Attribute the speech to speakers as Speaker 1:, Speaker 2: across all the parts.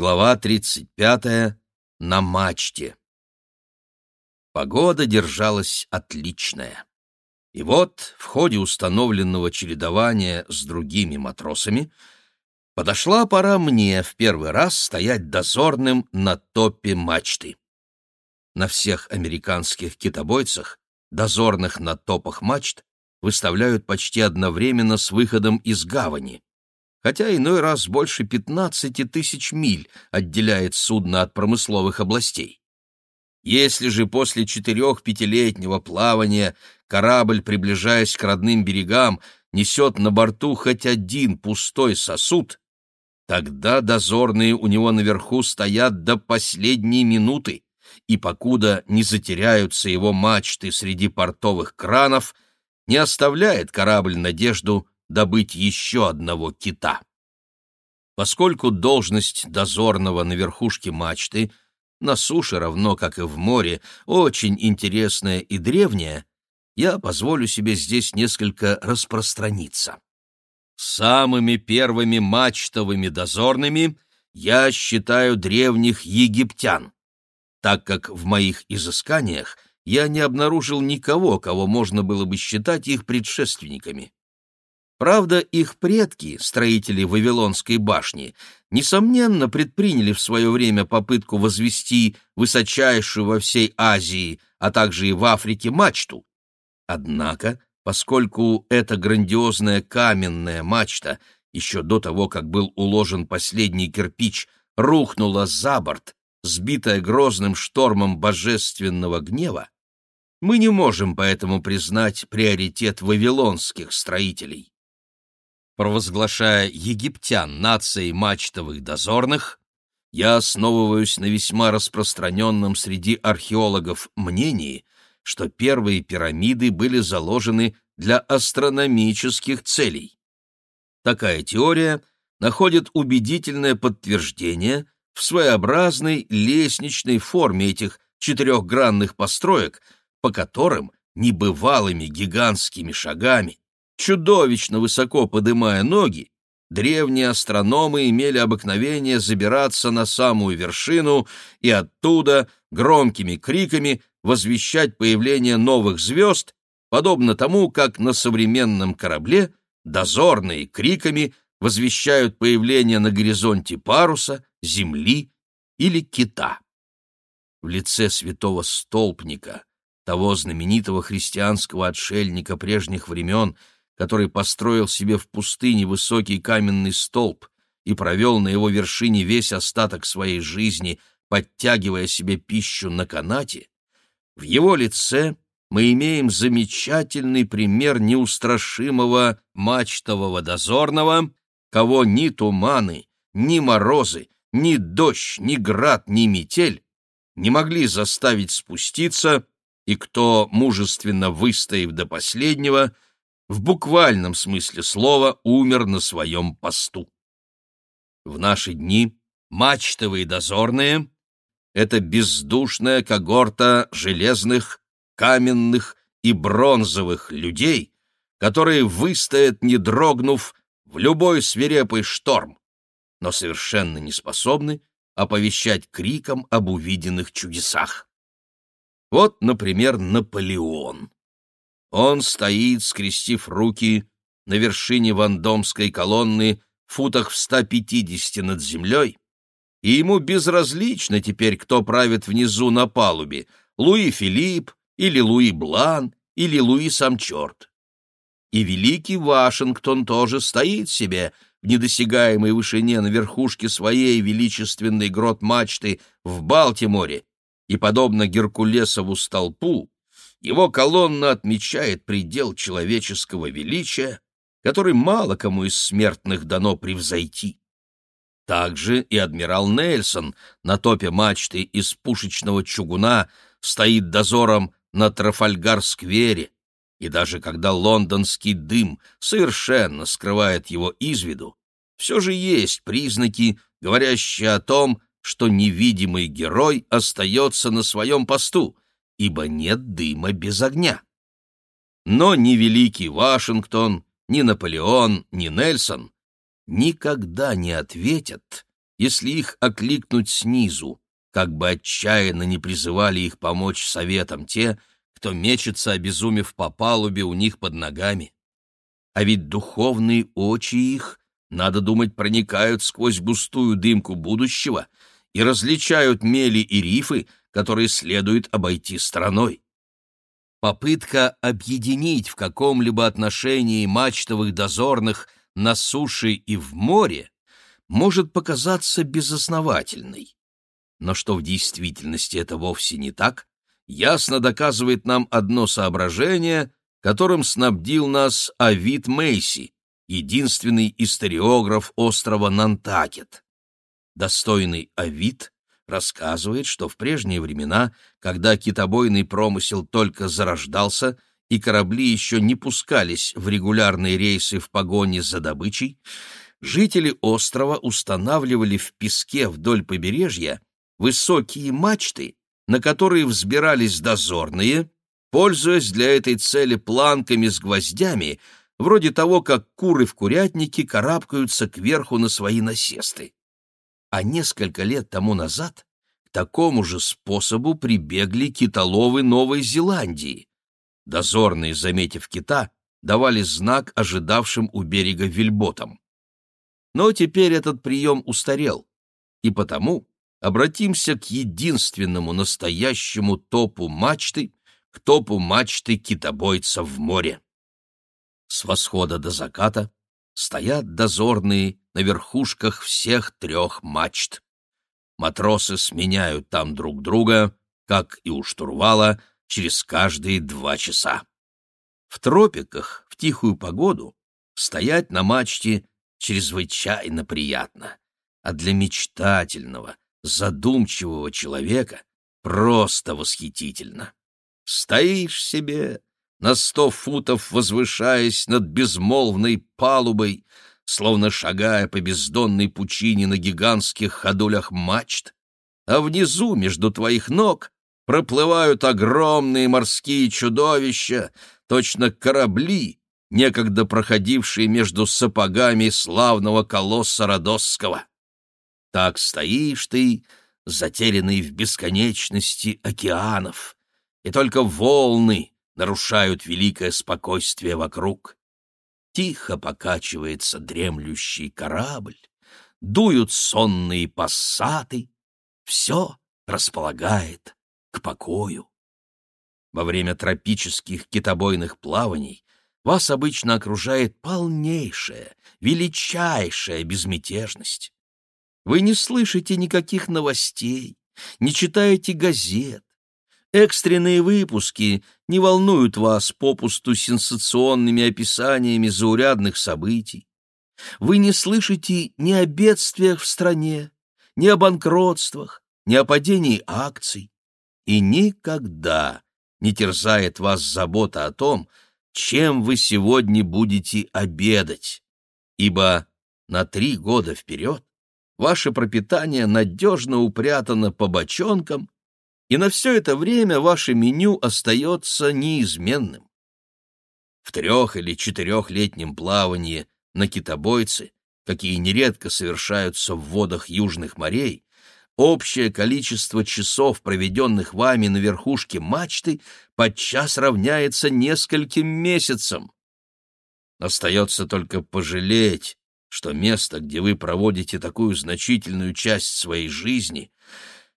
Speaker 1: Глава 35. На мачте. Погода держалась отличная. И вот в ходе установленного чередования с другими матросами подошла пора мне в первый раз стоять дозорным на топе мачты. На всех американских китобойцах, дозорных на топах мачт, выставляют почти одновременно с выходом из гавани хотя иной раз больше 15 тысяч миль отделяет судно от промысловых областей. Если же после четырех-пятилетнего плавания корабль, приближаясь к родным берегам, несет на борту хоть один пустой сосуд, тогда дозорные у него наверху стоят до последней минуты, и покуда не затеряются его мачты среди портовых кранов, не оставляет корабль надежду добыть еще одного кита. Поскольку должность дозорного на верхушке мачты на суше равно как и в море очень интересная и древняя, я позволю себе здесь несколько распространиться. Самыми первыми мачтовыми дозорными я считаю древних египтян, так как в моих изысканиях я не обнаружил никого, кого можно было бы считать их предшественниками. Правда, их предки, строители Вавилонской башни, несомненно предприняли в свое время попытку возвести высочайшую во всей Азии, а также и в Африке мачту. Однако, поскольку эта грандиозная каменная мачта еще до того, как был уложен последний кирпич, рухнула за борт, сбитая грозным штормом божественного гнева, мы не можем поэтому признать приоритет вавилонских строителей провозглашая египтян нацией мачтовых дозорных, я основываюсь на весьма распространенном среди археологов мнении, что первые пирамиды были заложены для астрономических целей. Такая теория находит убедительное подтверждение в своеобразной лестничной форме этих четырехгранных построек, по которым небывалыми гигантскими шагами чудовищно высоко подымая ноги, древние астрономы имели обыкновение забираться на самую вершину и оттуда громкими криками возвещать появление новых звезд, подобно тому, как на современном корабле дозорные криками возвещают появление на горизонте паруса, земли или кита. В лице святого столпника, того знаменитого христианского отшельника прежних времен, который построил себе в пустыне высокий каменный столб и провел на его вершине весь остаток своей жизни, подтягивая себе пищу на канате, в его лице мы имеем замечательный пример неустрашимого мачтового дозорного, кого ни туманы, ни морозы, ни дождь, ни град, ни метель не могли заставить спуститься, и кто, мужественно выстояв до последнего, — в буквальном смысле слова умер на своем посту. В наши дни мачтовые дозорные — это бездушная когорта железных, каменных и бронзовых людей, которые выстоят, не дрогнув, в любой свирепый шторм, но совершенно не способны оповещать криком об увиденных чудесах. Вот, например, Наполеон. Он стоит, скрестив руки, на вершине вандомской колонны, футах в 150 над землей, и ему безразлично теперь, кто правит внизу на палубе, Луи Филипп или Луи Блан или Луи сам черт. И великий Вашингтон тоже стоит себе в недосягаемой вышине на верхушке своей величественной грот-мачты в Балтиморе, и, подобно Геркулесову столпу, его колонна отмечает предел человеческого величия, который мало кому из смертных дано превзойти. Также и адмирал Нельсон на топе мачты из пушечного чугуна стоит дозором на Трафальгар-сквере, и даже когда лондонский дым совершенно скрывает его из виду, все же есть признаки, говорящие о том, что невидимый герой остается на своем посту, ибо нет дыма без огня. Но ни великий Вашингтон, ни Наполеон, ни Нельсон никогда не ответят, если их окликнуть снизу, как бы отчаянно не призывали их помочь советам те, кто мечется, обезумев по палубе у них под ногами. А ведь духовные очи их, надо думать, проникают сквозь густую дымку будущего и различают мели и рифы, которые следует обойти стороной. Попытка объединить в каком-либо отношении мачтовых дозорных на суше и в море может показаться безосновательной. Но что в действительности это вовсе не так, ясно доказывает нам одно соображение, которым снабдил нас Авид Мейси, единственный историограф острова Нантакет. Достойный Авид рассказывает, что в прежние времена, когда китобойный промысел только зарождался и корабли еще не пускались в регулярные рейсы в погоне за добычей, жители острова устанавливали в песке вдоль побережья высокие мачты, на которые взбирались дозорные, пользуясь для этой цели планками с гвоздями, вроде того, как куры в курятнике карабкаются кверху на свои насесты а несколько лет тому назад к такому же способу прибегли китоловы Новой Зеландии. Дозорные, заметив кита, давали знак ожидавшим у берега вельботам. Но теперь этот прием устарел, и потому обратимся к единственному настоящему топу мачты, к топу мачты китобойца в море. С восхода до заката стоят дозорные на верхушках всех трех мачт. Матросы сменяют там друг друга, как и у штурвала, через каждые два часа. В тропиках, в тихую погоду, стоять на мачте чрезвычайно приятно, а для мечтательного, задумчивого человека просто восхитительно. Стоишь себе, на сто футов возвышаясь над безмолвной палубой, словно шагая по бездонной пучине на гигантских ходулях мачт, а внизу, между твоих ног, проплывают огромные морские чудовища, точно корабли, некогда проходившие между сапогами славного колосса Родосского. Так стоишь ты, затерянный в бесконечности океанов, и только волны нарушают великое спокойствие вокруг. Тихо покачивается дремлющий корабль, дуют сонные пассаты, все располагает к покою. Во время тропических китобойных плаваний вас обычно окружает полнейшая, величайшая безмятежность. Вы не слышите никаких новостей, не читаете газет, Экстренные выпуски не волнуют вас попусту сенсационными описаниями заурядных событий. Вы не слышите ни о бедствиях в стране, ни о банкротствах, ни о падении акций. И никогда не терзает вас забота о том, чем вы сегодня будете обедать, ибо на три года вперед ваше пропитание надежно упрятано по бочонкам и на все это время ваше меню остается неизменным. В трех- или четырехлетнем плавании на китобойце, какие нередко совершаются в водах южных морей, общее количество часов, проведенных вами на верхушке мачты, подчас равняется нескольким месяцам. Остается только пожалеть, что место, где вы проводите такую значительную часть своей жизни,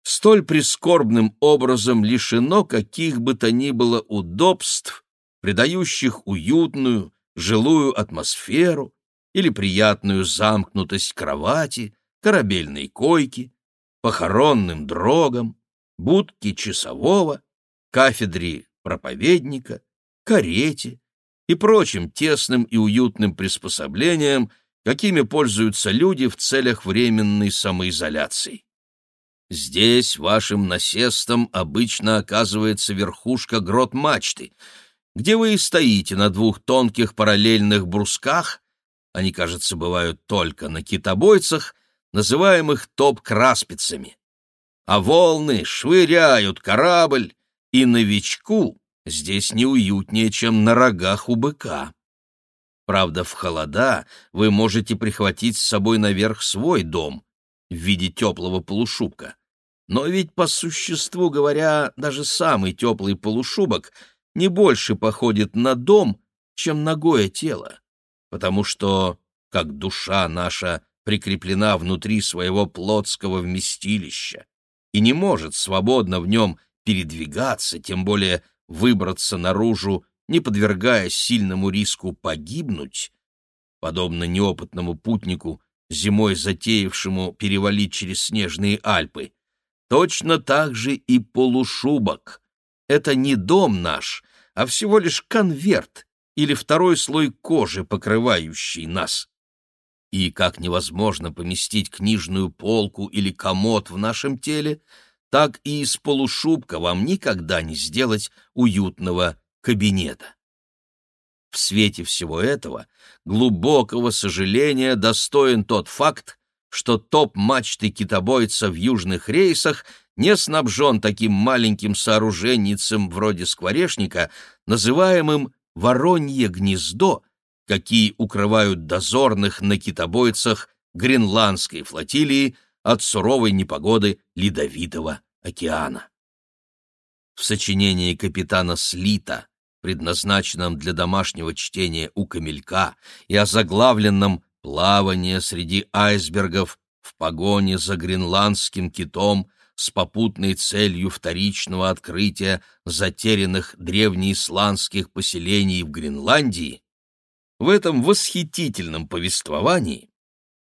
Speaker 1: столь прискорбным образом лишено каких бы то ни было удобств, придающих уютную, жилую атмосферу или приятную замкнутость кровати, корабельной койки, похоронным дрогам, будки часового, кафедре проповедника, карете и прочим тесным и уютным приспособлениям, какими пользуются люди в целях временной самоизоляции. Здесь вашим насестом обычно оказывается верхушка грот мачты, где вы и стоите на двух тонких параллельных брусках, они, кажется, бывают только на китобойцах, называемых топ-краспицами. А волны швыряют корабль, и новичку здесь неуютнее, чем на рогах у быка. Правда, в холода вы можете прихватить с собой наверх свой дом, в виде теплого полушубка. Но ведь, по существу говоря, даже самый теплый полушубок не больше походит на дом, чем ногое тело, потому что, как душа наша прикреплена внутри своего плотского вместилища и не может свободно в нем передвигаться, тем более выбраться наружу, не подвергаясь сильному риску погибнуть, подобно неопытному путнику, зимой затеявшему перевалить через снежные Альпы, точно так же и полушубок. Это не дом наш, а всего лишь конверт или второй слой кожи, покрывающий нас. И как невозможно поместить книжную полку или комод в нашем теле, так и из полушубка вам никогда не сделать уютного кабинета. В свете всего этого глубокого сожаления достоин тот факт, что топ-мачты китобойца в южных рейсах не снабжен таким маленьким сооруженницем вроде скворечника, называемым «воронье гнездо», какие укрывают дозорных на китобойцах гренландской флотилии от суровой непогоды Ледовитого океана. В сочинении капитана Слита, предназначенном для домашнего чтения у камелька и озаглавленном «Плавание среди айсбергов в погоне за гренландским китом», с попутной целью вторичного открытия затерянных древнеисландских поселений в Гренландии, в этом восхитительном повествовании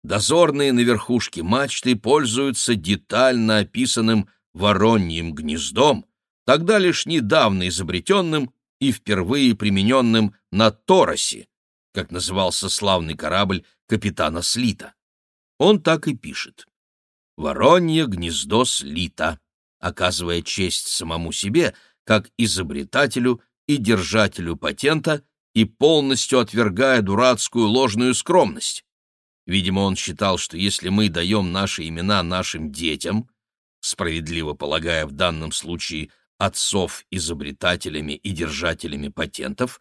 Speaker 1: дозорные на верхушке мачты пользуются детально описанным вороньим гнездом, тогда лишь недавно изобретенным и впервые примененным на Торосе, как назывался славный корабль капитана Слита. Он так и пишет. «Воронье гнездо Слита», оказывая честь самому себе, как изобретателю и держателю патента, и полностью отвергая дурацкую ложную скромность. Видимо, он считал, что если мы даем наши имена нашим детям, справедливо полагая в данном случае отцов изобретателями и держателями патентов,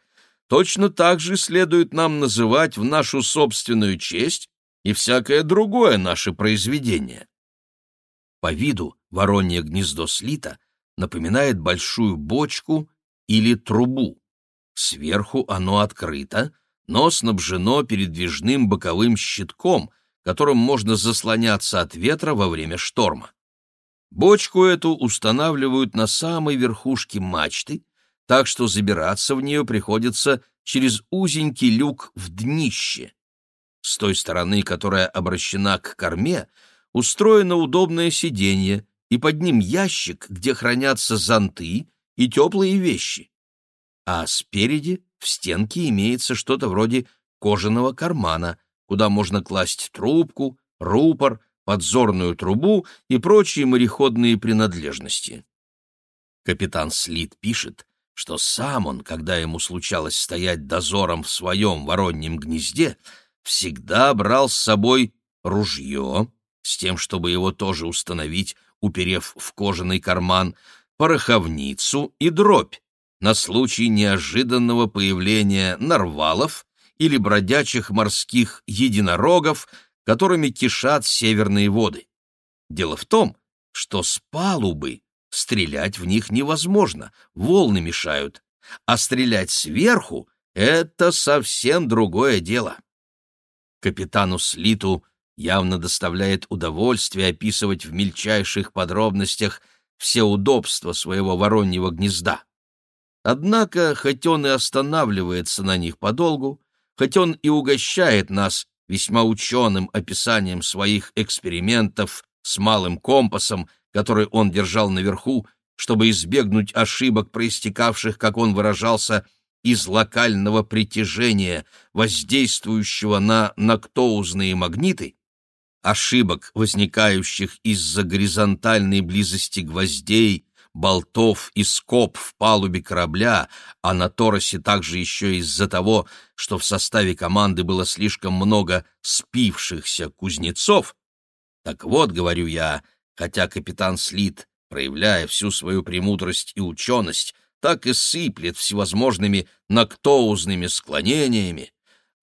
Speaker 1: точно так же следует нам называть в нашу собственную честь и всякое другое наше произведение. По виду воронье гнездо слита напоминает большую бочку или трубу. Сверху оно открыто, но снабжено передвижным боковым щитком, которым можно заслоняться от ветра во время шторма. Бочку эту устанавливают на самой верхушке мачты, так что забираться в нее приходится через узенький люк в днище. С той стороны, которая обращена к корме, устроено удобное сиденье, и под ним ящик, где хранятся зонты и теплые вещи. А спереди в стенке имеется что-то вроде кожаного кармана, куда можно класть трубку, рупор, подзорную трубу и прочие мореходные принадлежности. Капитан Слит пишет, что сам он, когда ему случалось стоять дозором в своем вороньем гнезде, всегда брал с собой ружье, с тем, чтобы его тоже установить, уперев в кожаный карман, пороховницу и дробь на случай неожиданного появления нарвалов или бродячих морских единорогов, которыми кишат северные воды. Дело в том, что с палубы стрелять в них невозможно, волны мешают, а стрелять сверху — это совсем другое дело. Капитану Слиту явно доставляет удовольствие описывать в мельчайших подробностях все удобства своего вороньего гнезда. Однако, хоть он и останавливается на них подолгу, хоть он и угощает нас весьма ученым описанием своих экспериментов с малым компасом, который он держал наверху, чтобы избегнуть ошибок, проистекавших, как он выражался, из локального притяжения, воздействующего на нактоузные магниты, ошибок, возникающих из-за горизонтальной близости гвоздей, болтов и скоб в палубе корабля, а на Торосе также еще из-за того, что в составе команды было слишком много спившихся кузнецов. Так вот, говорю я, хотя капитан Слит, проявляя всю свою премудрость и ученость, так и сыплет всевозможными нактоузными склонениями,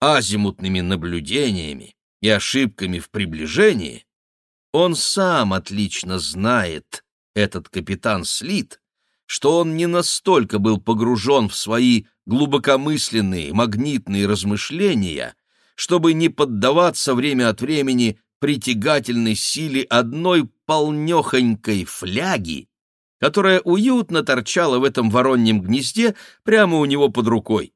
Speaker 1: азимутными наблюдениями и ошибками в приближении, Он сам отлично знает, этот капитан Слит, что он не настолько был погружен в свои глубокомысленные магнитные размышления, чтобы не поддаваться время от времени притягательной силе одной полнехонькой фляги, которая уютно торчала в этом вороньем гнезде прямо у него под рукой.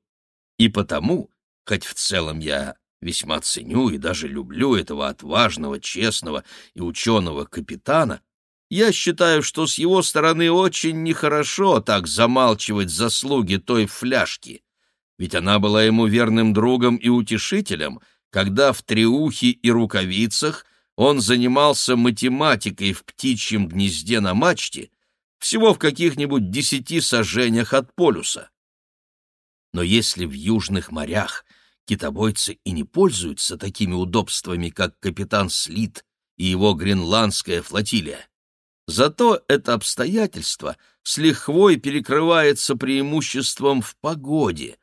Speaker 1: И потому, хоть в целом я весьма ценю и даже люблю этого отважного, честного и ученого капитана, я считаю, что с его стороны очень нехорошо так замалчивать заслуги той фляжки, ведь она была ему верным другом и утешителем, когда в треухе и рукавицах он занимался математикой в птичьем гнезде на мачте, всего в каких-нибудь десяти сажениях от полюса. Но если в южных морях китобойцы и не пользуются такими удобствами, как капитан Слит и его гренландская флотилия, зато это обстоятельство с лихвой перекрывается преимуществом в погоде,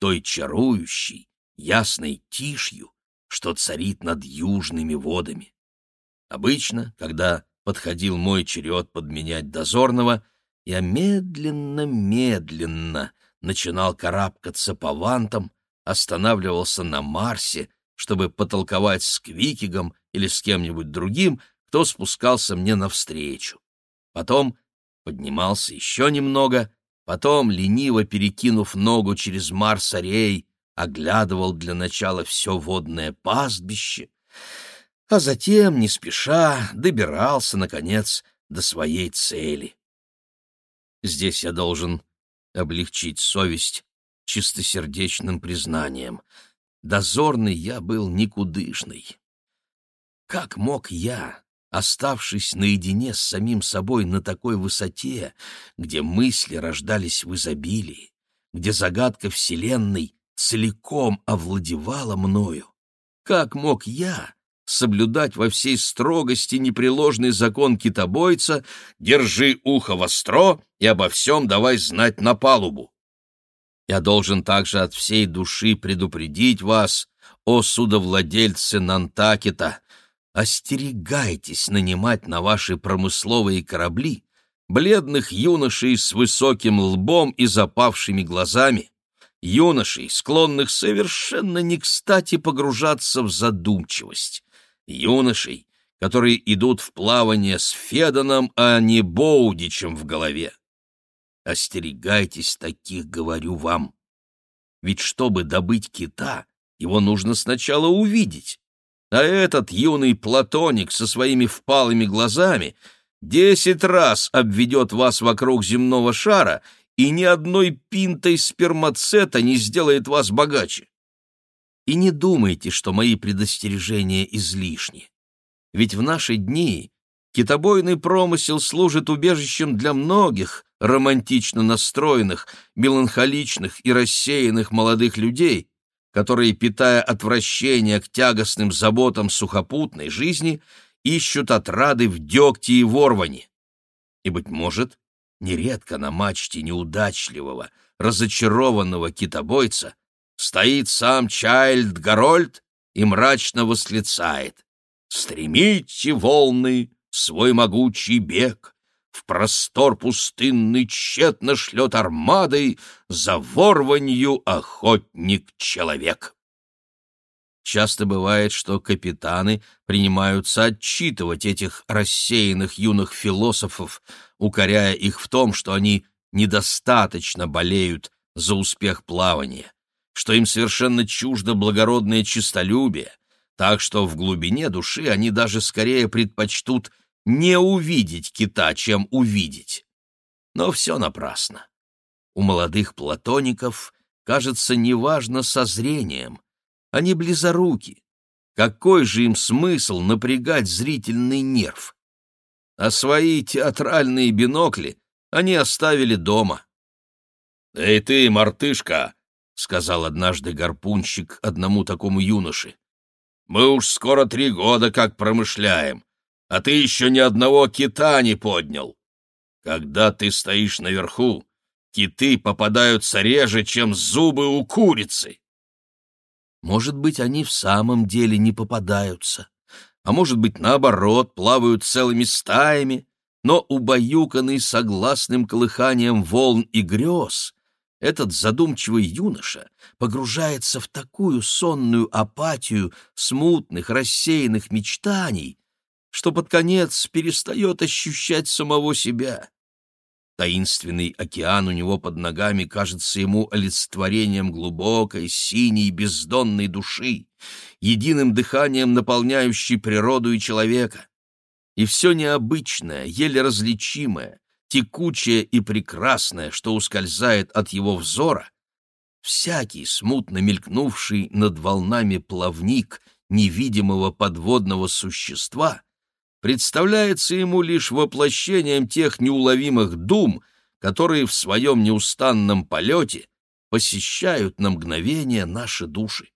Speaker 1: той чарующей, ясной тишью, что царит над южными водами. Обычно, когда подходил мой черед подменять дозорного, я медленно-медленно начинал карабкаться по вантам, останавливался на Марсе, чтобы потолковать с Квикигом или с кем-нибудь другим, кто спускался мне навстречу. Потом поднимался еще немного, потом, лениво перекинув ногу через Марс-Арей, оглядывал для начала все водное пастбище, а затем, не спеша, добирался, наконец, до своей цели. Здесь я должен облегчить совесть чистосердечным признанием. Дозорный я был никудышный. Как мог я, оставшись наедине с самим собой на такой высоте, где мысли рождались в изобилии, где загадка Вселенной целиком овладевала мною, как мог я соблюдать во всей строгости непреложный закон китобойца «держи ухо востро и обо всем давай знать на палубу». Я должен также от всей души предупредить вас, о судовладельцы Нантакета, остерегайтесь нанимать на ваши промысловые корабли бледных юношей с высоким лбом и запавшими глазами, юношей, склонных совершенно не кстати погружаться в задумчивость, юношей, которые идут в плавание с Феданом, а не Боудичем в голове. Остерегайтесь таких, говорю вам. Ведь чтобы добыть кита, его нужно сначала увидеть. А этот юный платоник со своими впалыми глазами десять раз обведет вас вокруг земного шара и ни одной пинтой спермацета не сделает вас богаче. И не думайте, что мои предостережения излишни. Ведь в наши дни китобойный промысел служит убежищем для многих романтично настроенных, меланхоличных и рассеянных молодых людей, которые, питая отвращение к тягостным заботам сухопутной жизни, ищут отрады в дегте и ворване. И, быть может, нередко на мачте неудачливого, разочарованного китобойца стоит сам Чайльд Гарольд и мрачно восклицает «Стремите волны свой могучий бег, в простор пустынный тщетно шлет армадой за ворванью охотник-человек». Часто бывает, что капитаны принимаются отчитывать этих рассеянных юных философов, укоряя их в том, что они недостаточно болеют за успех плавания что им совершенно чуждо благородное честолюбие, так что в глубине души они даже скорее предпочтут не увидеть кита, чем увидеть. Но все напрасно. У молодых платоников, кажется, неважно со зрением. Они близоруки. Какой же им смысл напрягать зрительный нерв? А свои театральные бинокли они оставили дома. «Эй ты, мартышка!» — сказал однажды гарпунщик одному такому юноше. «Мы уж скоро три года как промышляем, а ты еще ни одного кита не поднял. Когда ты стоишь наверху, киты попадаются реже, чем зубы у курицы». Может быть, они в самом деле не попадаются. а может быть, наоборот, плавают целыми стаями, но убаюканный согласным колыханием волн и грез, этот задумчивый юноша погружается в такую сонную апатию смутных, рассеянных мечтаний, что под конец перестает ощущать самого себя. Таинственный океан у него под ногами кажется ему олицетворением глубокой, синей, бездонной души, единым дыханием наполняющей природу и человека. И все необычное, еле различимое, текучее и прекрасное, что ускользает от его взора, всякий смутно мелькнувший над волнами плавник невидимого подводного существа — представляется ему лишь воплощением тех неуловимых дум, которые в своем неустанном полете посещают на мгновение наши души.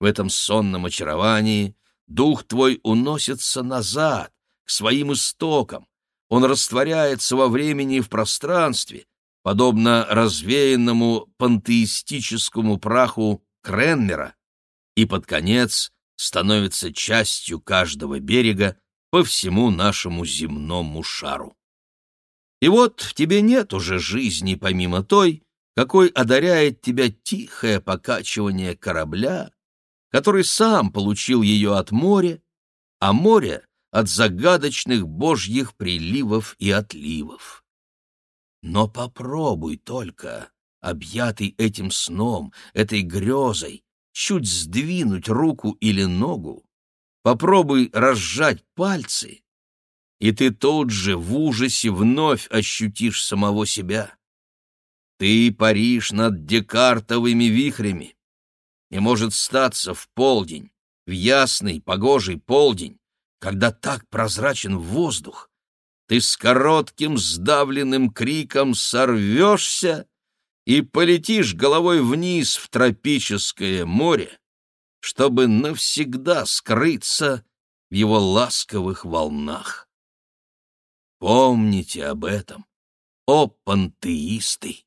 Speaker 1: В этом сонном очаровании дух твой уносится назад, к своим истокам, он растворяется во времени и в пространстве, подобно развеянному пантеистическому праху Кренмера, и под конец становится частью каждого берега, по всему нашему земному шару. И вот в тебе нет уже жизни помимо той, какой одаряет тебя тихое покачивание корабля, который сам получил ее от моря, а море — от загадочных божьих приливов и отливов. Но попробуй только, объятый этим сном, этой грезой, чуть сдвинуть руку или ногу, Попробуй разжать пальцы, и ты тут же в ужасе вновь ощутишь самого себя. Ты паришь над декартовыми вихрями, и может статься в полдень, в ясный погожий полдень, когда так прозрачен воздух, ты с коротким сдавленным криком сорвешься и полетишь головой вниз в тропическое море, чтобы навсегда скрыться в его ласковых волнах. Помните об этом, о пантеисты!